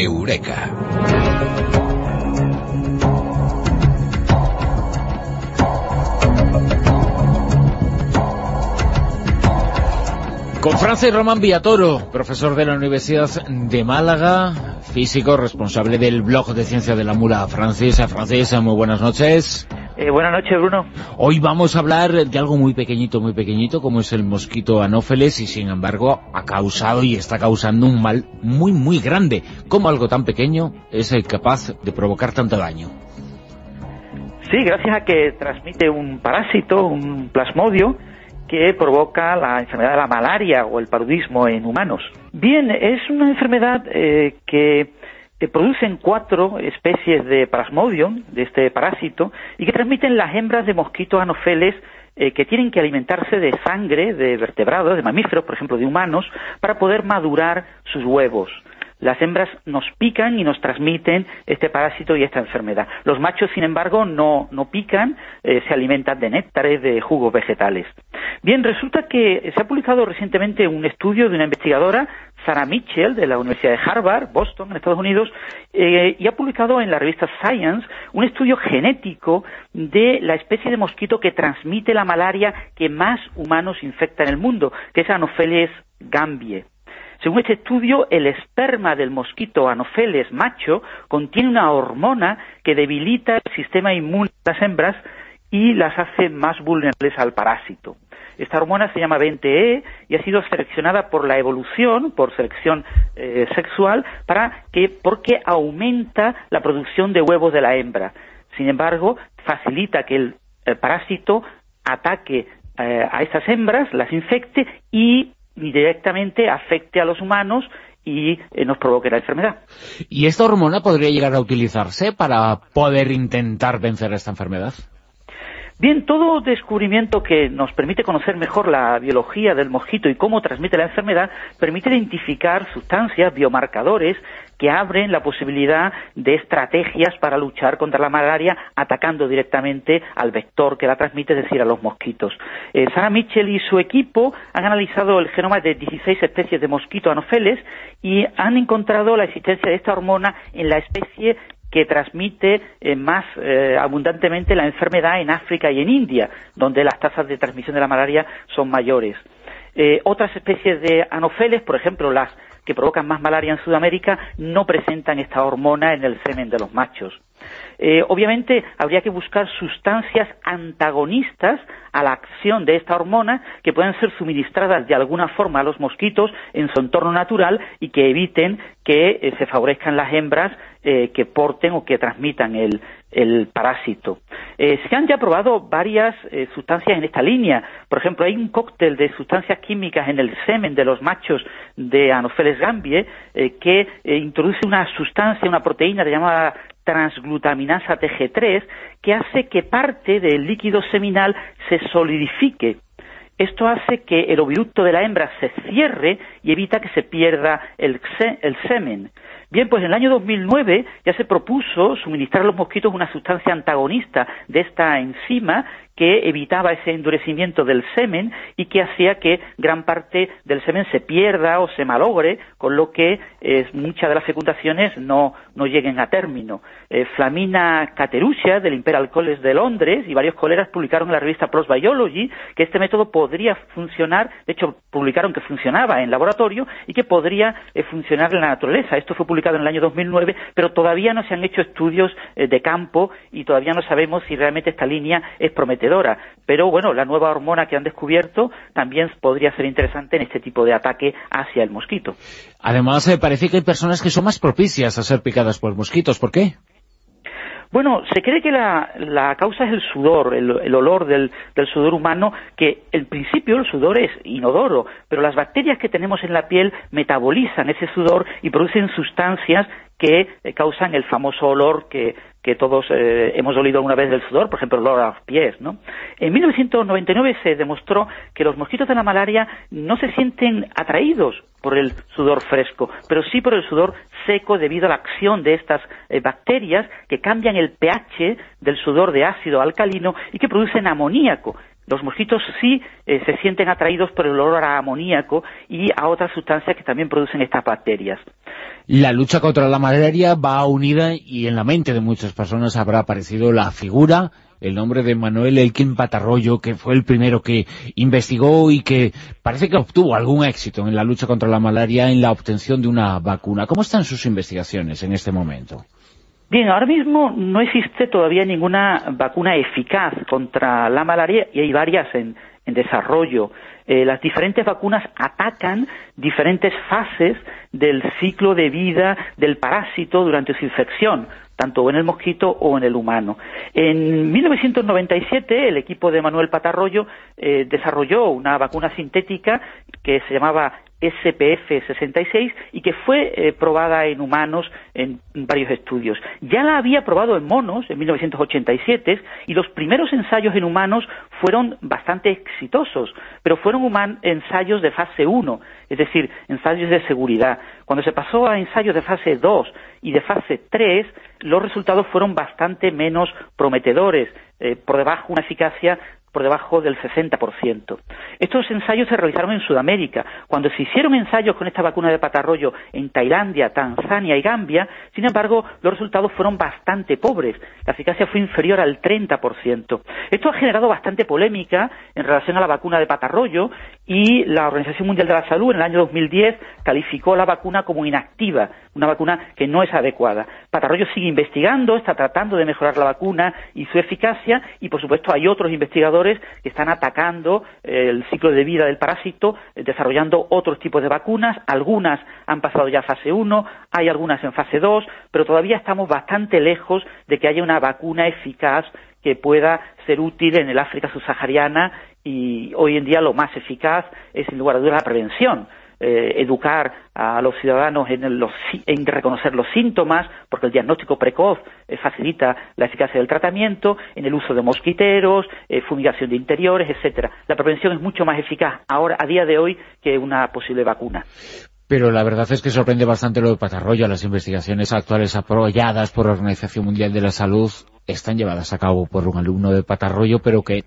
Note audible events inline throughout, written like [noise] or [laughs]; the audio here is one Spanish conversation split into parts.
Eureka. Con Francis Román Villatoro, profesor de la Universidad de Málaga, físico, responsable del blog de Ciencia de la Mula. Francis, Francis, muy buenas noches. Eh, buenas noches, Bruno. Hoy vamos a hablar de algo muy pequeñito, muy pequeñito, como es el mosquito anófeles, y sin embargo ha causado y está causando un mal muy, muy grande. ¿Cómo algo tan pequeño es capaz de provocar tanto daño? Sí, gracias a que transmite un parásito, un plasmodio, que provoca la enfermedad de la malaria o el paludismo en humanos. Bien, es una enfermedad eh, que producen cuatro especies de plasmodium, de este parásito, y que transmiten las hembras de mosquitos anofeles eh, que tienen que alimentarse de sangre de vertebrados, de mamíferos, por ejemplo, de humanos, para poder madurar sus huevos las hembras nos pican y nos transmiten este parásito y esta enfermedad. Los machos, sin embargo, no, no pican, eh, se alimentan de néctares, de jugos vegetales. Bien, resulta que se ha publicado recientemente un estudio de una investigadora, Sarah Mitchell, de la Universidad de Harvard, Boston, en Estados Unidos, eh, y ha publicado en la revista Science un estudio genético de la especie de mosquito que transmite la malaria que más humanos infecta en el mundo, que es Anopheles gambie. Según este estudio, el esperma del mosquito Anopheles macho contiene una hormona que debilita el sistema inmune de las hembras y las hace más vulnerables al parásito. Esta hormona se llama 20E y ha sido seleccionada por la evolución, por selección eh, sexual, para que, porque aumenta la producción de huevos de la hembra. Sin embargo, facilita que el, parásito ataque eh, a estas hembras, las infecte y directamente afecte a los humanos y eh, nos provoque la enfermedad. ¿Y esta hormona podría llegar a utilizarse para poder intentar vencer esta enfermedad? Bien, todo descubrimiento que nos permite conocer mejor la biología del mosquito y cómo transmite la enfermedad permite identificar sustancias, biomarcadores que abren la posibilidad de estrategias para luchar contra la malaria atacando directamente al vector que la transmite, es decir, a los mosquitos. Eh, Sarah Mitchell y su equipo han analizado el genoma de 16 especies de mosquito anopheles y han encontrado la existencia de esta hormona en la especie que transmite eh, más eh, abundantemente la enfermedad en África y en India, donde las tasas de transmisión de la malaria son mayores. Eh, otras especies de anofeles, por ejemplo, las que provocan más malaria en Sudamérica, no presentan esta hormona en el semen de los machos. Obviamente habría que buscar sustancias antagonistas a la acción de esta hormona que puedan ser suministradas de alguna forma a los mosquitos en su entorno natural y que eviten que se favorezcan las hembras eh, que porten o que transmitan el, parásito. Eh, se han ya probado varias eh, sustancias en esta línea. Por ejemplo, hay un cóctel de sustancias químicas en el semen de los machos de Anopheles gambie que introduce una sustancia, una proteína llamada transglutaminasa TG3 que hace que parte del líquido seminal se solidifique. Esto hace que el oviducto de la hembra se cierre y evita que se pierda el semen. Bien, pues en el año 2009 ya se propuso suministrar a los mosquitos una sustancia antagonista de esta enzima que evitaba ese endurecimiento del semen y que hacía que gran parte del semen se pierda o se malogre, con lo que eh, muchas de las fecundaciones no, no lleguen a término. Eh, Flamina Cateruscia, del Imperial College de Londres, y varios colegas publicaron en la revista PLOS Biology que este método podría funcionar, de hecho publicaron que funcionaba en laboratorio y que podría eh, funcionar en la naturaleza. Esto fue publicado en el año 2009, pero todavía no se han hecho estudios de campo y todavía no sabemos si realmente esta línea es prometedora pero bueno, la nueva hormona que han descubierto también podría ser interesante en este tipo de ataque hacia el mosquito. Además, eh, parece que hay personas que son más propicias a ser picadas por mosquitos. ¿Por qué? Bueno, se cree que la, causa es el sudor, el, olor del, sudor humano, que en principio el sudor es inodoro, pero las bacterias que tenemos en la piel metabolizan ese sudor y producen sustancias que eh, causan el famoso olor que que todos eh, hemos olido alguna vez del sudor, por ejemplo, el olor a los pies, ¿no? En 1999 se demostró que los mosquitos de la malaria no se sienten atraídos por el sudor fresco, pero sí por el sudor seco debido a la acción de estas eh, bacterias que cambian el pH del sudor de ácido alcalino y que producen amoníaco, Los mosquitos sí eh, se sienten atraídos por el olor a amoníaco y a otras sustancias que también producen estas bacterias. La lucha contra la malaria va unida y en la mente de muchas personas habrá aparecido la figura el nombre de Manuel Elkin Patarroyo, que fue el primero que investigó y que parece que obtuvo algún éxito en la lucha contra la malaria en la obtención de una vacuna. ¿Cómo están sus investigaciones en este momento? Bien, ahora mismo no existe todavía ninguna vacuna eficaz contra la malaria y hay varias en, desarrollo. Eh, las diferentes vacunas atacan diferentes fases del ciclo de vida del parásito durante su infección tanto en el mosquito o en el humano. En 1997 el equipo de Manuel Patarroyo eh, desarrolló una vacuna sintética que se llamaba SPF66 y que fue eh, probada en humanos en varios estudios. Ya la había probado en monos en 1987 y los primeros ensayos en humanos fueron bastante exitosos, pero fueron ensayos de fase 1, es decir, ensayos de seguridad. Cuando se pasó a ensayos de fase 2 y de fase 3, los resultados fueron bastante menos prometedores, eh, por debajo una eficacia por debajo del 60%. Estos ensayos se realizaron en Sudamérica. Cuando se hicieron ensayos con esta vacuna de patarroyo en Tailandia, Tanzania y Gambia, sin embargo, los resultados fueron bastante pobres. La eficacia fue inferior al 30%. Esto ha generado bastante polémica en relación a la vacuna de patarroyo y la Organización Mundial de la Salud en el año 2010 calificó la vacuna como inactiva, una vacuna que no es adecuada. Patarroyo sigue investigando, está tratando de mejorar la vacuna y su eficacia y, por supuesto, hay otros investigadores que están atacando eh, el ciclo de vida del parásito, eh, desarrollando otros tipos de vacunas. Algunas han pasado ya a fase 1, hay algunas en fase 2, pero todavía estamos bastante lejos de que haya una vacuna eficaz que pueda ser útil en el África subsahariana y hoy en día lo más eficaz es sin lugar a dudas la prevención eh, educar a los ciudadanos en, reconocer los síntomas, porque el diagnóstico precoz eh, facilita la eficacia del tratamiento, en el uso de mosquiteros, eh, fumigación de interiores, etcétera. La prevención es mucho más eficaz ahora, a día de hoy, que una posible vacuna. Pero la verdad es que sorprende bastante lo de Patarroyo. Las investigaciones actuales apoyadas por la Organización Mundial de la Salud están llevadas a cabo por un alumno de Patarroyo, pero que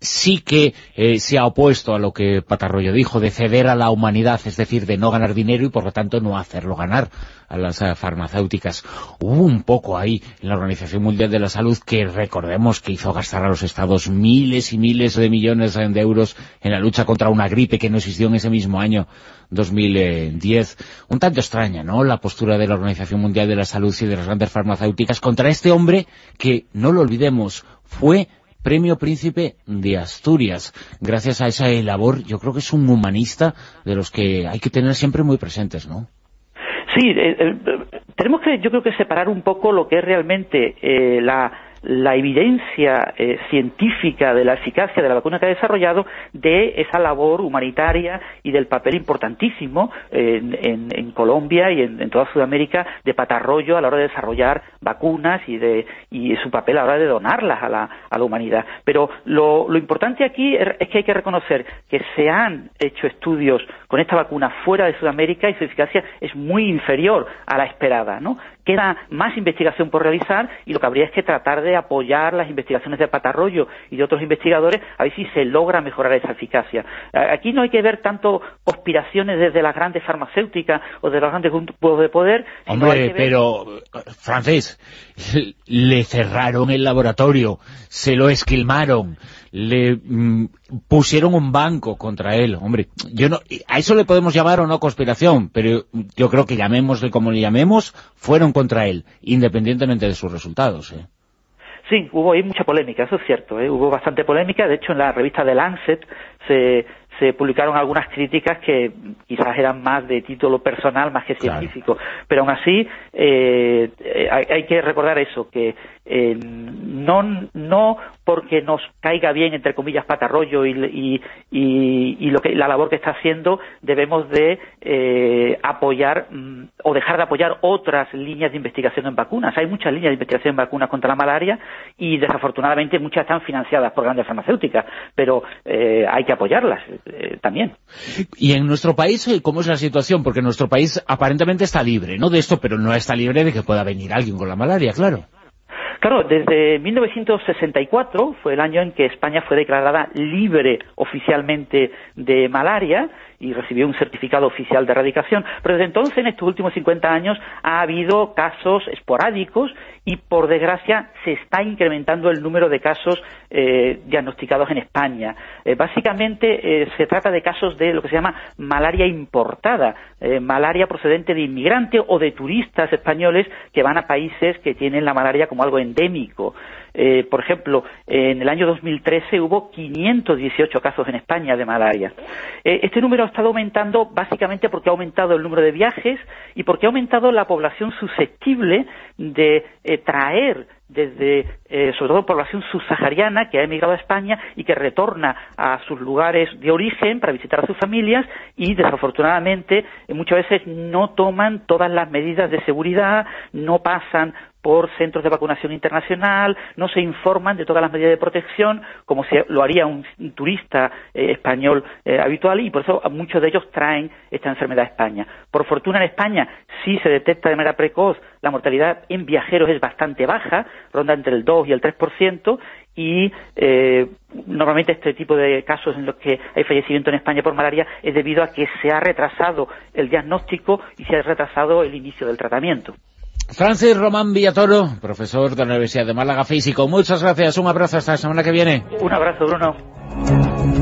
sí que eh, se ha opuesto a lo que Patarroyo dijo, de ceder a la humanidad, es decir, de no ganar dinero y por lo tanto no hacerlo ganar a las eh, farmacéuticas. Hubo un poco ahí en la Organización Mundial de la Salud que recordemos que hizo gastar a los estados miles y miles de millones de euros en la lucha contra una gripe que no existió en ese mismo año 2010. Un tanto extraña, ¿no?, la postura de la Organización Mundial de la Salud y de las grandes farmacéuticas contra este hombre que, no lo olvidemos, fue Premio Príncipe de Asturias. Gracias a esa labor, yo creo que es un humanista de los que hay que tener siempre muy presentes, ¿no? Sí, eh, eh, tenemos que, yo creo que separar un poco lo que es realmente eh, la la evidencia eh, científica de la eficacia de la vacuna que ha desarrollado de esa labor humanitaria y del papel importantísimo en, Colombia y en, toda Sudamérica de Patarroyo a la hora de desarrollar vacunas y de y su papel a la hora de donarlas a la, a la humanidad. Pero lo importante aquí es que hay que reconocer que se han hecho estudios con esta vacuna fuera de Sudamérica y su eficacia es muy inferior a la esperada, ¿no? Queda más investigación por realizar y lo que habría es que tratar de apoyar las investigaciones de Patarroyo y de otros investigadores a ver si se logra mejorar esa eficacia. Aquí no hay que ver tanto conspiraciones desde las grandes farmacéuticas o de los grandes grupos de poder. Hombre, pero, francés, [laughs] le cerraron el laboratorio, se lo esquilmaron, le mm, pusieron un banco contra él. Hombre, yo no, a eso le podemos llamar o no conspiración, pero yo creo que llamémosle como le llamemos, fueron contra él, independientemente de sus resultados. ¿eh? Sí, hubo ahí mucha polémica, eso es cierto, ¿eh? hubo bastante polémica, de hecho en la revista The Lancet se, se publicaron algunas críticas que quizás eran más de título personal más que científico, pero aún así eh, hay, que recordar eso, que eh, no, no porque nos caiga bien, entre comillas, patarroyo y, y, lo que, la labor que está haciendo, debemos de eh, apoyar mm, o dejar de apoyar otras líneas de investigación en vacunas. Hay muchas líneas de investigación en vacunas contra la malaria y desafortunadamente muchas están financiadas por grandes farmacéuticas, pero eh, hay que apoyarlas también. Y en nuestro país, ¿cómo es la situación? Porque nuestro país aparentemente está libre, no de esto, pero no está libre de que pueda venir alguien con la malaria, claro. Claro, desde 1964 fue el año en que España fue declarada libre oficialmente de malaria y recibió un certificado oficial de erradicación. Pero desde entonces, en estos últimos 50 años, ha habido casos esporádicos y, por desgracia, se está incrementando el número de casos eh, diagnosticados en España. Eh, básicamente, eh, se trata de casos de lo que se llama malaria importada, malaria procedente de inmigrantes o de turistas españoles que van a países que tienen la malaria como algo endémico. Eh, por ejemplo, en el año 2013 hubo 518 casos en España de malaria. Eh, este número ha estado aumentando básicamente porque ha aumentado el número de viajes y porque ha aumentado la población susceptible de eh, traer desde, sobre todo población subsahariana que ha emigrado a España y que retorna a sus lugares de origen para visitar a sus familias y desafortunadamente muchas veces no toman todas las medidas de seguridad, no pasan por centros de vacunación internacional, no se informan de todas las medidas de protección como se lo haría un, turista eh, español eh, habitual y por eso muchos de ellos traen esta enfermedad a España. Por fortuna en España sí se detecta de manera precoz, la mortalidad en viajeros es bastante baja, ronda entre el 2 y el 3%, y eh, normalmente este tipo de casos en los que hay fallecimiento en España por malaria es debido a que se ha retrasado el diagnóstico y se ha retrasado el inicio del tratamiento. Francis Román Villatoro, profesor de la Universidad de Málaga Físico. Muchas gracias, un abrazo hasta la semana que viene. Un abrazo, Bruno.